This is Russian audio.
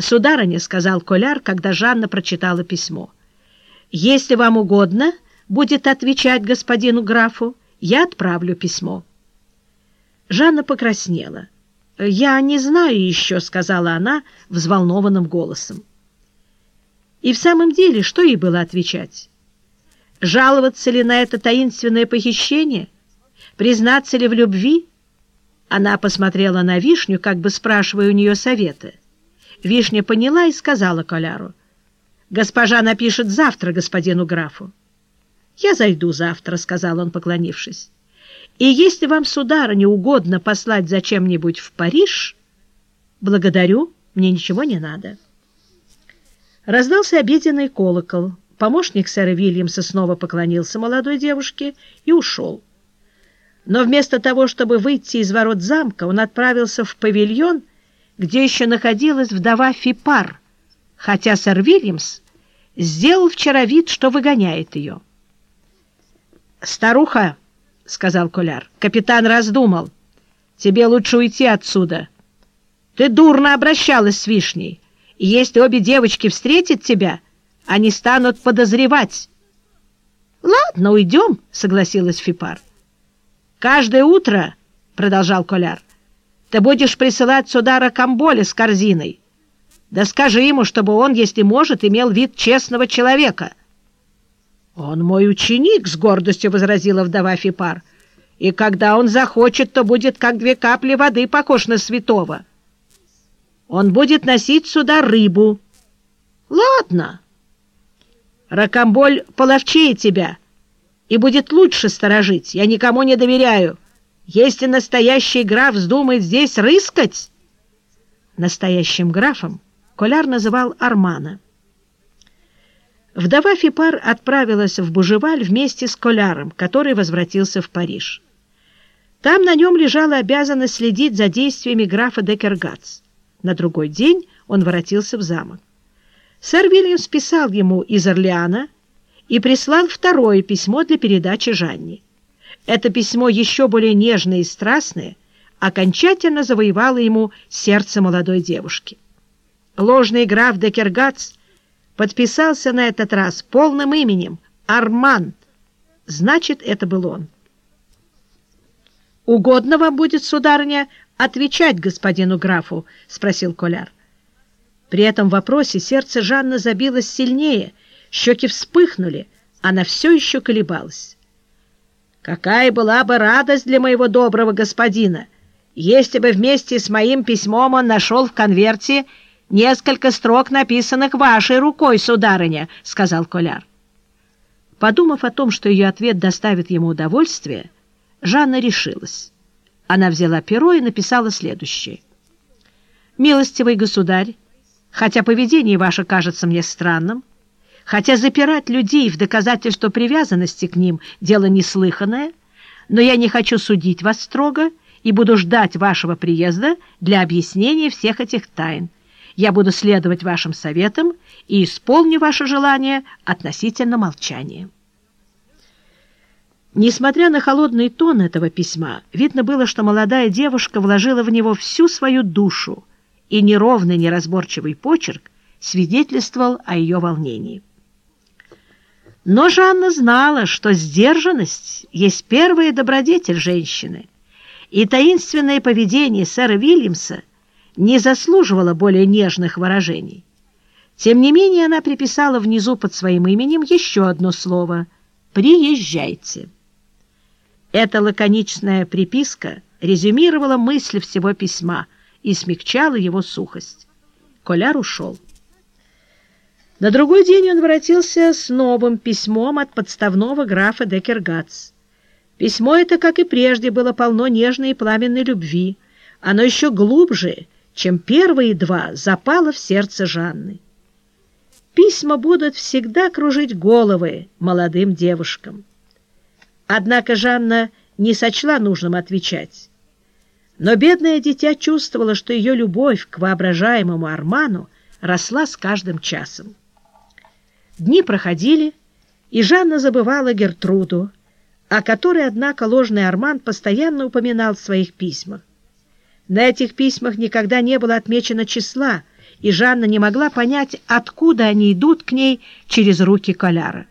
«Сударыня», — сказал Коляр, когда Жанна прочитала письмо, — «если вам угодно будет отвечать господину графу, я отправлю письмо». Жанна покраснела. «Я не знаю еще», — сказала она взволнованным голосом. И в самом деле, что ей было отвечать? Жаловаться ли на это таинственное похищение? Признаться ли в любви? Она посмотрела на Вишню, как бы спрашивая у нее совета. Вишня поняла и сказала Коляру. «Госпожа напишет завтра господину графу». «Я зайду завтра», — сказал он, поклонившись. «И если вам, сударыня, угодно послать зачем-нибудь в Париж, благодарю, мне ничего не надо». Раздался обеденный колокол. Помощник сэра Вильямса снова поклонился молодой девушке и ушел. Но вместо того, чтобы выйти из ворот замка, он отправился в павильон, где еще находилась вдова Фипар, хотя сэр Вильямс сделал вчера вид, что выгоняет ее. «Старуха», — сказал Коляр, — «капитан раздумал. Тебе лучше уйти отсюда. Ты дурно обращалась с вишней, и если обе девочки встретят тебя, они станут подозревать». «Ладно, уйдем», — согласилась Фипар. «Каждое утро», — продолжал Коляр, ты будешь присылать сюда ракомболя с корзиной. Да скажи ему, чтобы он, если может, имел вид честного человека. — Он мой ученик, — с гордостью возразила вдова Фипар, — и когда он захочет, то будет, как две капли воды, похож на святого. Он будет носить сюда рыбу. — Ладно. Ракомболь половчее тебя и будет лучше сторожить. Я никому не доверяю. — если настоящий граф вздумает здесь рыскать... Настоящим графом Коляр называл Армана. Вдова Фипар отправилась в Бужеваль вместе с Коляром, который возвратился в Париж. Там на нем лежала обязанность следить за действиями графа Декергац. На другой день он воротился в замок. Сэр Вильямс писал ему из Орлеана и прислал второе письмо для передачи Жанне. Это письмо, еще более нежное и страстное, окончательно завоевало ему сердце молодой девушки. Ложный граф Декергац подписался на этот раз полным именем Арман. Значит, это был он. «Угодно вам будет, сударыня, отвечать господину графу?» — спросил Коляр. При этом вопросе сердце Жанны забилось сильнее, щеки вспыхнули, она все еще колебалась. Какая была бы радость для моего доброго господина, если бы вместе с моим письмом он нашел в конверте несколько строк, написанных вашей рукой, сударыня, — сказал Коляр. Подумав о том, что ее ответ доставит ему удовольствие, Жанна решилась. Она взяла перо и написала следующее. «Милостивый государь, хотя поведение ваше кажется мне странным, Хотя запирать людей в доказательство привязанности к ним – дело неслыханное, но я не хочу судить вас строго и буду ждать вашего приезда для объяснения всех этих тайн. Я буду следовать вашим советам и исполню ваше желание относительно молчания. Несмотря на холодный тон этого письма, видно было, что молодая девушка вложила в него всю свою душу, и неровный неразборчивый почерк свидетельствовал о ее волнении. Но Жанна знала, что сдержанность есть первая добродетель женщины, и таинственное поведение сэра Вильямса не заслуживало более нежных выражений. Тем не менее она приписала внизу под своим именем еще одно слово «Приезжайте». Эта лаконичная приписка резюмировала мысль всего письма и смягчала его сухость. Коляр ушел. На другой день он воротился с новым письмом от подставного графа Декергац. Письмо это, как и прежде, было полно нежной и пламенной любви. Оно еще глубже, чем первые два, запало в сердце Жанны. Письма будут всегда кружить головы молодым девушкам. Однако Жанна не сочла нужным отвечать. Но бедное дитя чувствовало, что ее любовь к воображаемому Арману росла с каждым часом. Дни проходили, и Жанна забывала Гертруду, о которой, однако, ложный Арман постоянно упоминал в своих письмах. На этих письмах никогда не было отмечено числа, и Жанна не могла понять, откуда они идут к ней через руки Коляра.